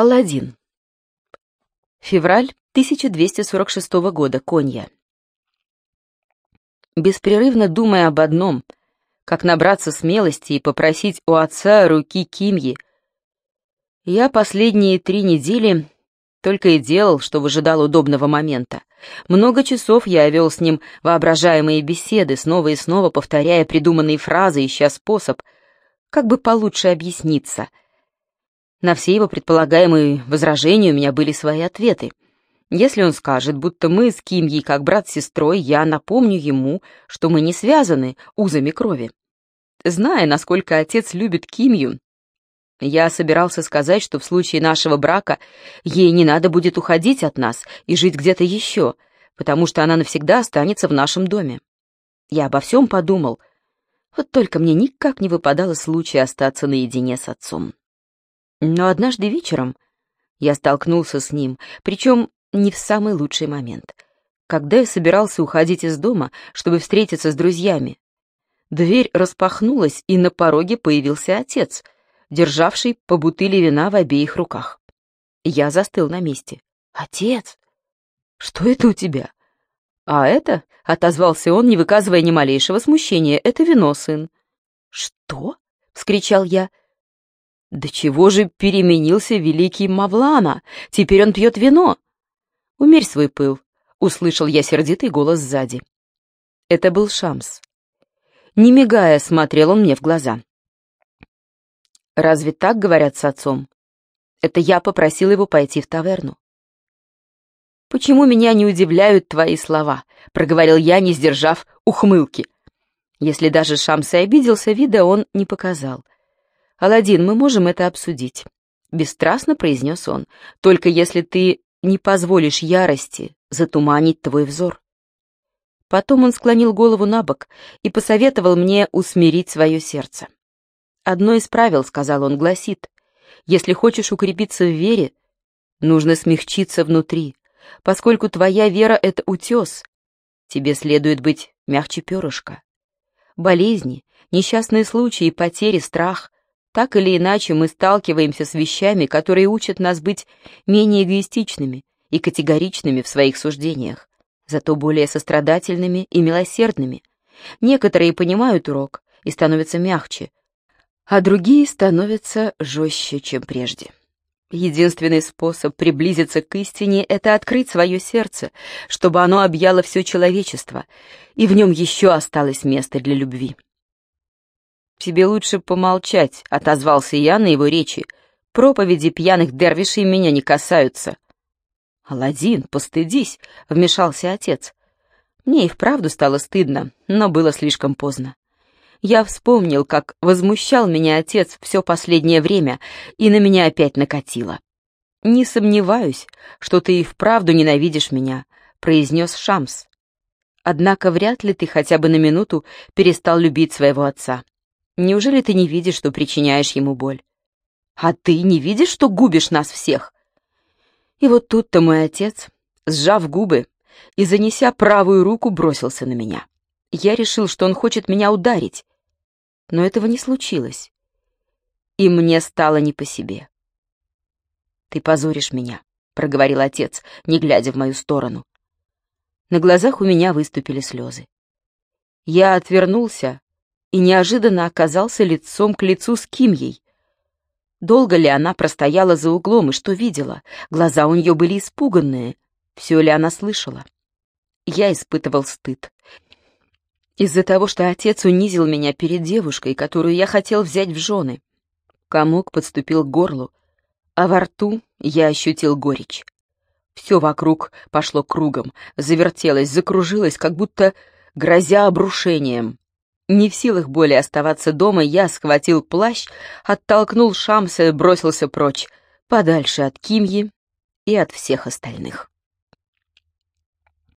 Алладин. Февраль 1246 года. Конья. Беспрерывно думая об одном, как набраться смелости и попросить у отца руки Кимьи, я последние три недели только и делал, что выжидал удобного момента. Много часов я вел с ним воображаемые беседы, снова и снова повторяя придуманные фразы, ища способ, как бы получше объясниться — на все его предполагаемые возражения у меня были свои ответы. Если он скажет, будто мы с Кимьей как брат с сестрой, я напомню ему, что мы не связаны узами крови. Зная, насколько отец любит Кимью, я собирался сказать, что в случае нашего брака ей не надо будет уходить от нас и жить где-то еще, потому что она навсегда останется в нашем доме. Я обо всем подумал, вот только мне никак не выпадало случая остаться наедине с отцом. Но однажды вечером я столкнулся с ним, причем не в самый лучший момент. Когда я собирался уходить из дома, чтобы встретиться с друзьями, дверь распахнулась, и на пороге появился отец, державший по бутыли вина в обеих руках. Я застыл на месте. «Отец, что это у тебя?» «А это?» — отозвался он, не выказывая ни малейшего смущения. «Это вино, сын». «Что?» — вскричал я. Да чего же переменился великий Мавлана? Теперь он пьет вино. Умерь свой пыл, услышал я сердитый голос сзади. Это был Шамс. Не мигая, смотрел он мне в глаза. Разве так говорят с отцом? Это я попросил его пойти в таверну. «Почему меня не удивляют твои слова?» — проговорил я, не сдержав ухмылки. Если даже Шамс и обиделся, вида он не показал — «Аладдин, мы можем это обсудить», — бесстрастно произнес он, «только если ты не позволишь ярости затуманить твой взор». Потом он склонил голову на бок и посоветовал мне усмирить свое сердце. «Одно из правил, — сказал он, — гласит, если хочешь укрепиться в вере, нужно смягчиться внутри, поскольку твоя вера — это утес, тебе следует быть мягче перышка. Болезни, несчастные случаи, потери, страх так или иначе мы сталкиваемся с вещами, которые учат нас быть менее эгоистичными и категоричными в своих суждениях, зато более сострадательными и милосердными. Некоторые понимают урок и становятся мягче, а другие становятся жестче, чем прежде. Единственный способ приблизиться к истине — это открыть свое сердце, чтобы оно объяло все человечество, и в нем еще осталось место для любви. «Тебе лучше помолчать», — отозвался я на его речи. «Проповеди пьяных дервишей меня не касаются». «Аладдин, постыдись», — вмешался отец. Мне и вправду стало стыдно, но было слишком поздно. Я вспомнил, как возмущал меня отец все последнее время, и на меня опять накатило. «Не сомневаюсь, что ты и вправду ненавидишь меня», — произнес Шамс. «Однако вряд ли ты хотя бы на минуту перестал любить своего отца. Неужели ты не видишь, что причиняешь ему боль? А ты не видишь, что губишь нас всех? И вот тут-то мой отец, сжав губы и занеся правую руку, бросился на меня. Я решил, что он хочет меня ударить, но этого не случилось. И мне стало не по себе. «Ты позоришь меня», — проговорил отец, не глядя в мою сторону. На глазах у меня выступили слезы. Я отвернулся и неожиданно оказался лицом к лицу с Кимьей. Долго ли она простояла за углом и что видела? Глаза у нее были испуганные. Все ли она слышала? Я испытывал стыд. Из-за того, что отец унизил меня перед девушкой, которую я хотел взять в жены. Комок подступил к горлу, а во рту я ощутил горечь. Все вокруг пошло кругом, завертелось, закружилось, как будто грозя обрушением. Не в силах более оставаться дома, я схватил плащ, оттолкнул Шамса и бросился прочь, подальше от Кимьи и от всех остальных.